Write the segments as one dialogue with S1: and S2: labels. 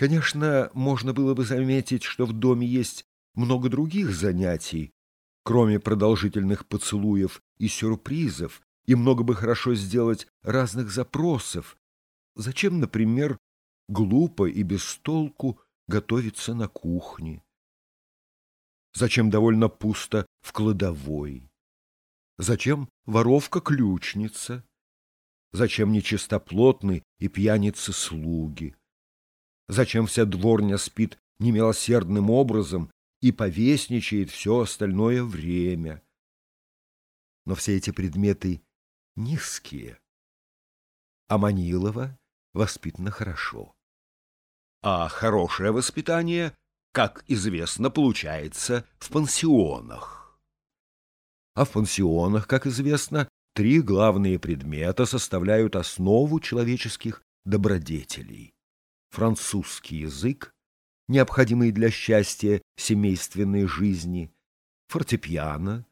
S1: Конечно, можно было бы заметить, что в доме есть много других занятий, кроме продолжительных поцелуев и сюрпризов, и много бы хорошо сделать разных запросов. Зачем, например, глупо и без толку готовиться на кухне? Зачем довольно пусто в кладовой? Зачем воровка-ключница? Зачем нечистоплотны и пьяницы-слуги? Зачем вся дворня спит немилосердным образом и повесничает все остальное время? Но все эти предметы низкие, а Манилова воспитана хорошо. А хорошее воспитание, как известно, получается в пансионах. А в пансионах, как известно, три главные предмета составляют основу человеческих добродетелей французский язык, необходимый для счастья семейственной жизни, фортепиано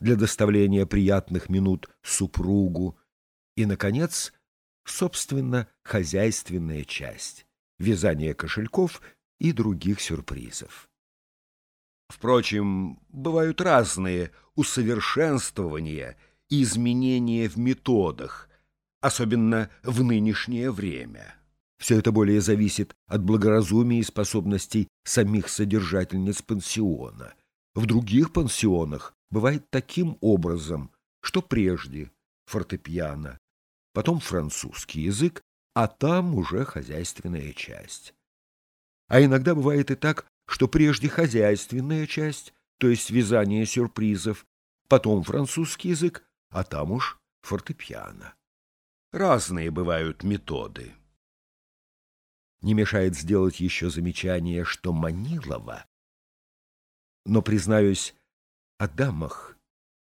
S1: для доставления приятных минут супругу и, наконец, собственно, хозяйственная часть, вязание кошельков и других сюрпризов. Впрочем, бывают разные усовершенствования и изменения в методах, особенно в нынешнее время. Все это более зависит от благоразумия и способностей самих содержательниц пансиона. В других пансионах бывает таким образом, что прежде фортепиано, потом французский язык, а там уже хозяйственная часть. А иногда бывает и так, что прежде хозяйственная часть, то есть вязание сюрпризов, потом французский язык, а там уж фортепиано. Разные бывают методы не мешает сделать еще замечание, что Манилова. Но, признаюсь, о дамах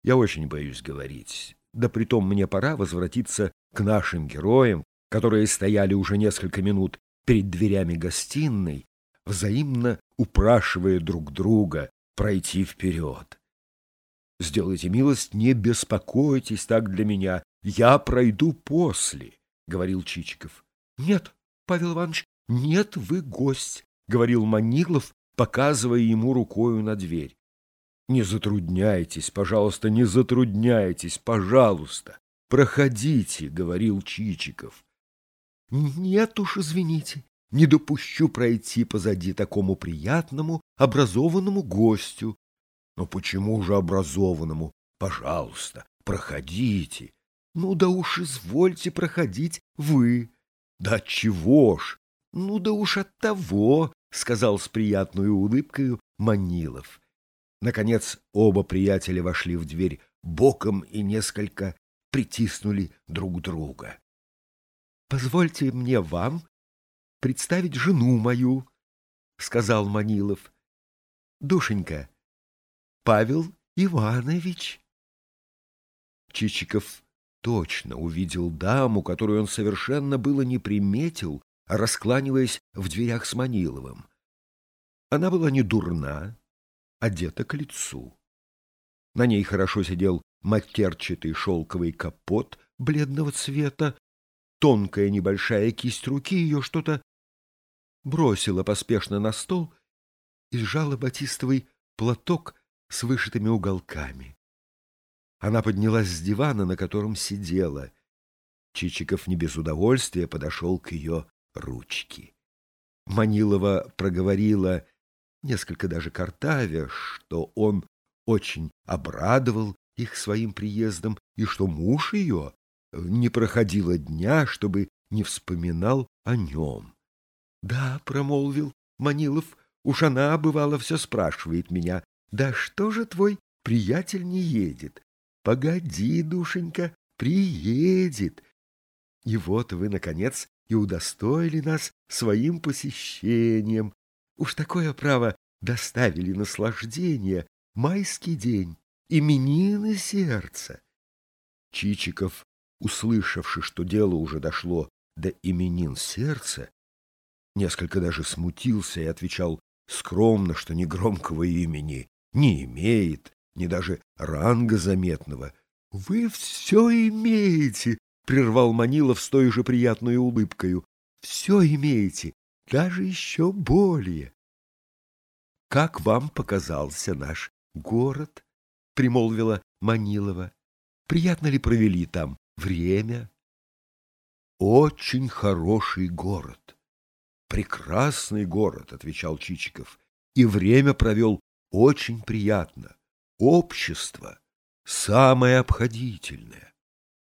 S1: я очень боюсь говорить. Да притом мне пора возвратиться к нашим героям, которые стояли уже несколько минут перед дверями гостиной, взаимно упрашивая друг друга пройти вперед. «Сделайте милость, не беспокойтесь так для меня, я пройду после», — говорил Чичиков. «Нет, Павел Иванович, — Нет, вы гость, — говорил Манилов, показывая ему рукою на дверь. — Не затрудняйтесь, пожалуйста, не затрудняйтесь, пожалуйста. Проходите, — говорил Чичиков. — Нет уж, извините, не допущу пройти позади такому приятному, образованному гостю. — Но почему же образованному? Пожалуйста, проходите. Ну да уж извольте проходить вы. Да чего ж? Ну да уж от того, — сказал с приятной улыбкой Манилов. Наконец оба приятеля вошли в дверь боком и несколько притиснули друг друга. — Позвольте мне вам представить жену мою, — сказал Манилов. — Душенька, Павел Иванович. Чичиков точно увидел даму, которую он совершенно было не приметил, раскланиваясь в дверях с Маниловым. Она была не дурна, одета к лицу. На ней хорошо сидел матерчатый шелковый капот бледного цвета, тонкая небольшая кисть руки ее что-то бросила поспешно на стол и сжала батистовый платок с вышитыми уголками. Она поднялась с дивана, на котором сидела. Чичиков не без удовольствия подошел к ее ручки. Манилова проговорила, несколько даже картавя, что он очень обрадовал их своим приездом и что муж ее не проходило дня, чтобы не вспоминал о нем. — Да, — промолвил Манилов, — уж она, бывало, все спрашивает меня, да что же твой приятель не едет? Погоди, душенька, приедет. И вот вы, наконец, и удостоили нас своим посещением. Уж такое право доставили наслаждение, майский день, именины сердца. Чичиков, услышавши, что дело уже дошло до именин сердца, несколько даже смутился и отвечал скромно, что ни громкого имени не имеет, ни даже ранга заметного. — Вы все имеете, — прервал Манилов с той же приятной улыбкою. — Все имеете. даже еще более. Как вам показался наш город? примолвила Манилова. Приятно ли провели там время? Очень хороший город. Прекрасный город, отвечал Чичиков. И время провел очень приятно. Общество самое обходительное.